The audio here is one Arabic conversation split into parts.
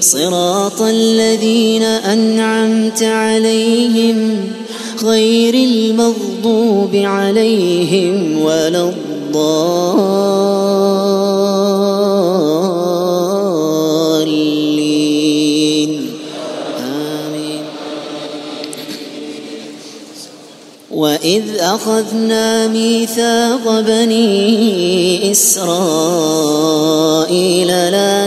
صراط الذين أنعمت عليهم غير المغضوب عليهم ولا الضالين. آمين. وإذ أخذنا ميثاق بني إسرائيل لا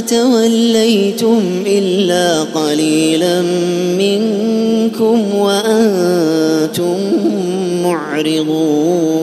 توليتم إلا قليلا منكم وأنتم معرضون.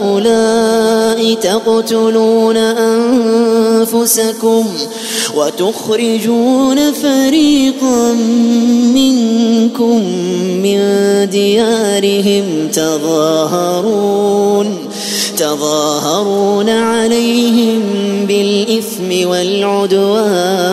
هؤلاء تقتلون أنفسكم وتخرجون فريقا منكم من ديارهم تظاهرون تظاهرون عليهم بالإثم والعدوان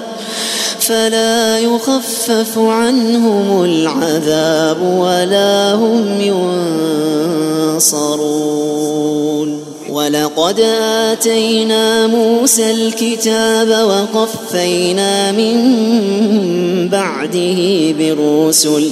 فلا يخفف عنهم العذاب ولا هم ينصرون. ولقد آتينا موسى الكتاب وقفينا من بعده بالرسل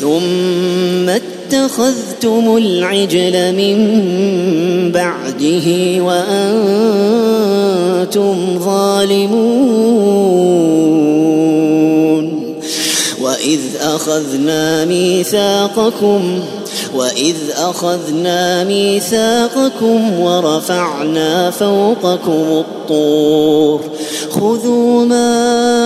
ثم اتخذتم العجل من بعده وأنتم ظالمون. وإذ أخذنا ميثاقكم وإذ أخذنا ميثاقكم ورفعنا فوقكم الطور. خذوا ما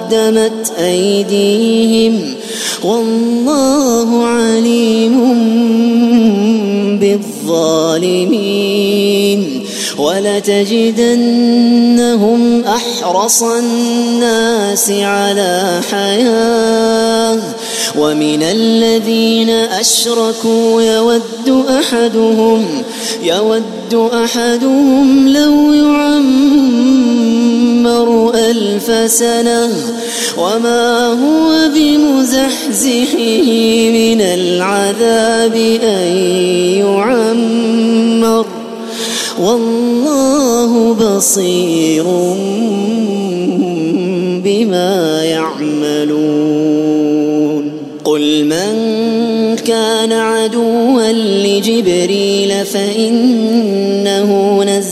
أيديهم والله عليم بالظالمين ولتجدنهم أحرص الناس على حياة ومن الذين أشركوا يود أحدهم يود أحدهم لو يعمر ألف سنة وما هو بمزحزحه من العذاب أن يعمر. والله بصير بما يعملون. قل من كان عدوا لجبريل فإنه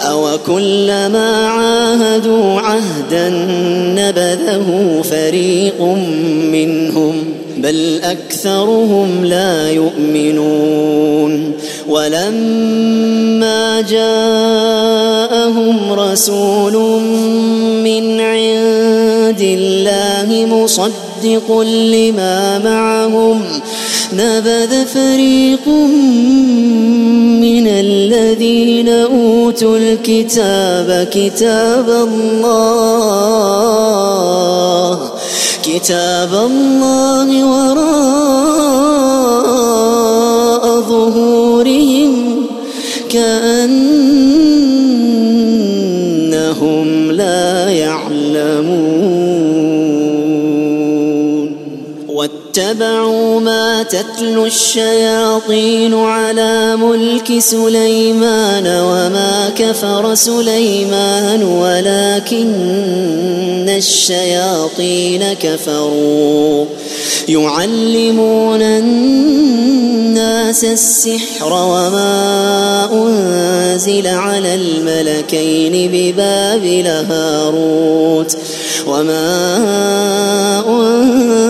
أو كلما عاهدوا عهدا نبذه فريق منهم بل أكثرهم لا يؤمنون ولما جاءهم رسول من عند الله مصدق لما معهم نبذ فريق الذين أوتوا الكتاب كتاب الله كتاب الله وراء ظهورهم كأنهم لا يعلمون. واتبعوا ما تتلو الشياطين على سليمان وما كفر سليمان ولكن الشياطين كفروا. يعلمون الناس السحر وما أنزل على الملكين ببابل هاروت وما أنزل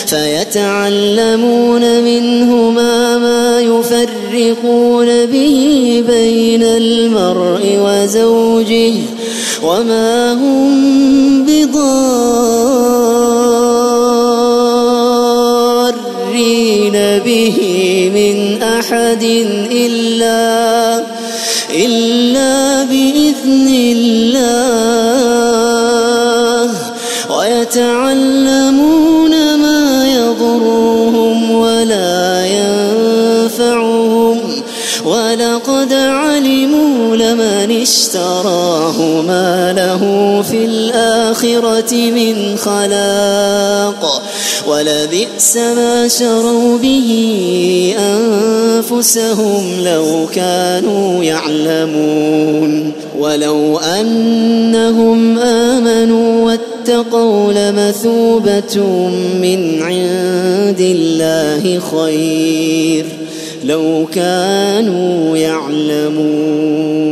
فيتعلمون منهما ما يفرقون به بين المرء وزوجه وما هم بضارين به من أحد إلا إلا بإذن الله. ويتعلمون اشتراه ما له في الآخرة من خلاق ولبئس ما شروا به أنفسهم لو كانوا يعلمون ولو أنهم آمنوا واتقوا لمثوبة من عند الله خير لو كانوا يعلمون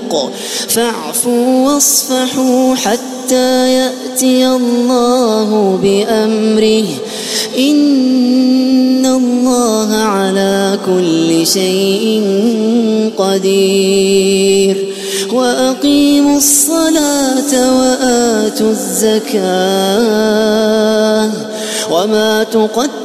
فاعفوا واصفحوا حتى يأتي الله بأمره. إن الله على كل شيء قدير. وأ وأقيموا الصلاة وآتوا الزكاة. وما